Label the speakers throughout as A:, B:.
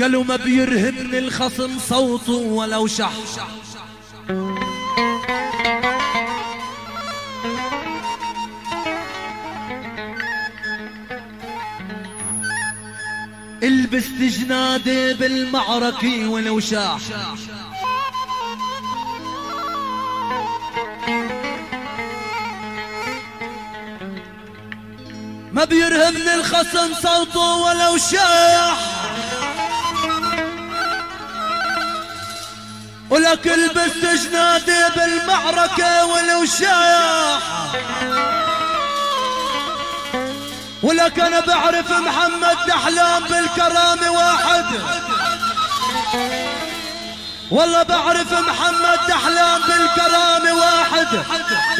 A: قالوا ما بيرهبني الخصم صوته ولو شح. البس جنادي بالمعركة ولو شاح. ما بيرهبني الخصم صوته ولو شاح. ولك البس جنادي بالمعركة ولو شاح ولك أنا بعرف محمد دحلان بالكرامة واحد. والله بعرف محمد دحلان بالكرامة واحد.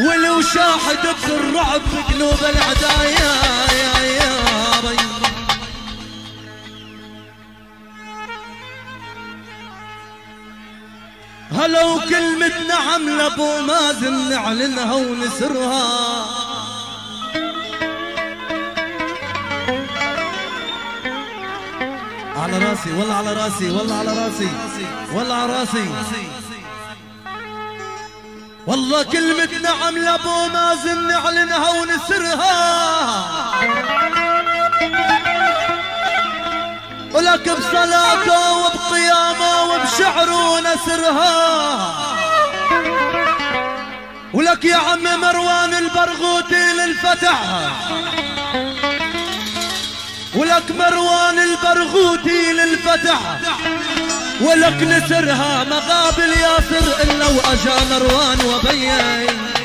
A: ولو شاحد بالرعب بقلوب العدايا يا يا. هلا وكلمة نعم لابو مازن نعلنها ونسرها. على راسي والله على راسي والله على راسي والله على راسي. والله كلمة نعم لابو مازن نعلنها ونسرها. بصلاته وبقيامه وبشعره ونسرها. ولك يا عم مروان البرغوثي للفتح. ولك مروان البرغوثي للفتح. ولك نسرها مقابل ياسر الا واجا مروان وبين.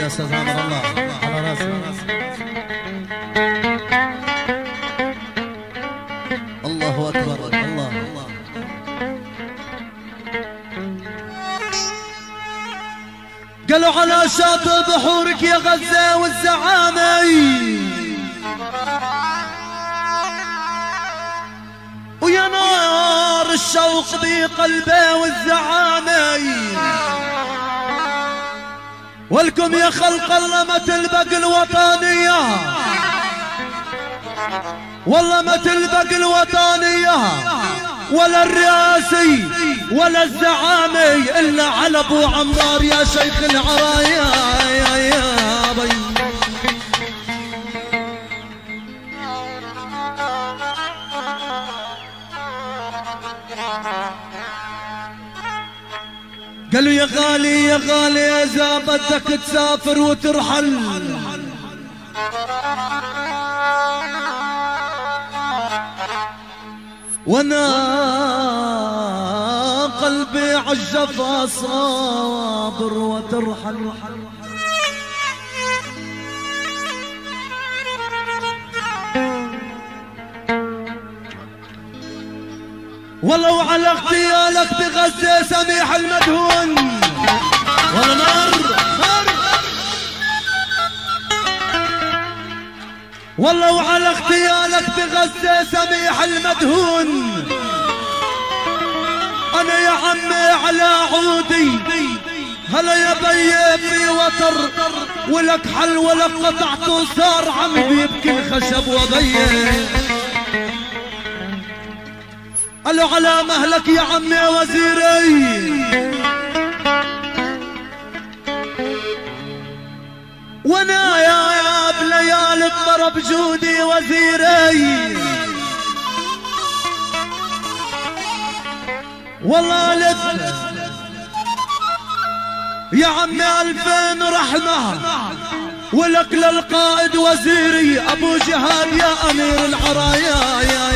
A: يا أستاذ عمر الله. على راسي. الله أكبر الله. قالوا على شاطئ بحورك يا غزة والزعامة. ويا نار الشوق بقلبه والزعامة. ولكم يا خلق الله ما تلبق الوطنية والله ما تلبق الوطنية ولا الرئاسي ولا الزعامي إلا على أبو عمار يا شيخ العرايا. قالوا يا غالي يا غالي إذا بدك تسافر وترحل. وأنا قلبي عالجفا صابر وترحل. والله وعلى اغتيالك بغزة سميح المدهون. والله نار. نار والله وعلى اغتيالك بغزة سميح المدهون. أنا يا عمي على عودي. هلا يا بي في وتر. ولك حل ولك قطعت وصار عم بيبكي الخشب وبيه قالوا على مهلك يا عمي وزيري. وأنا يا يا بليالي ضرب جودي وزيري. والله لف يا عمي ألفين رحمة. ولك للقائد وزيري أبو جهاد يا أمير العرايا يا يا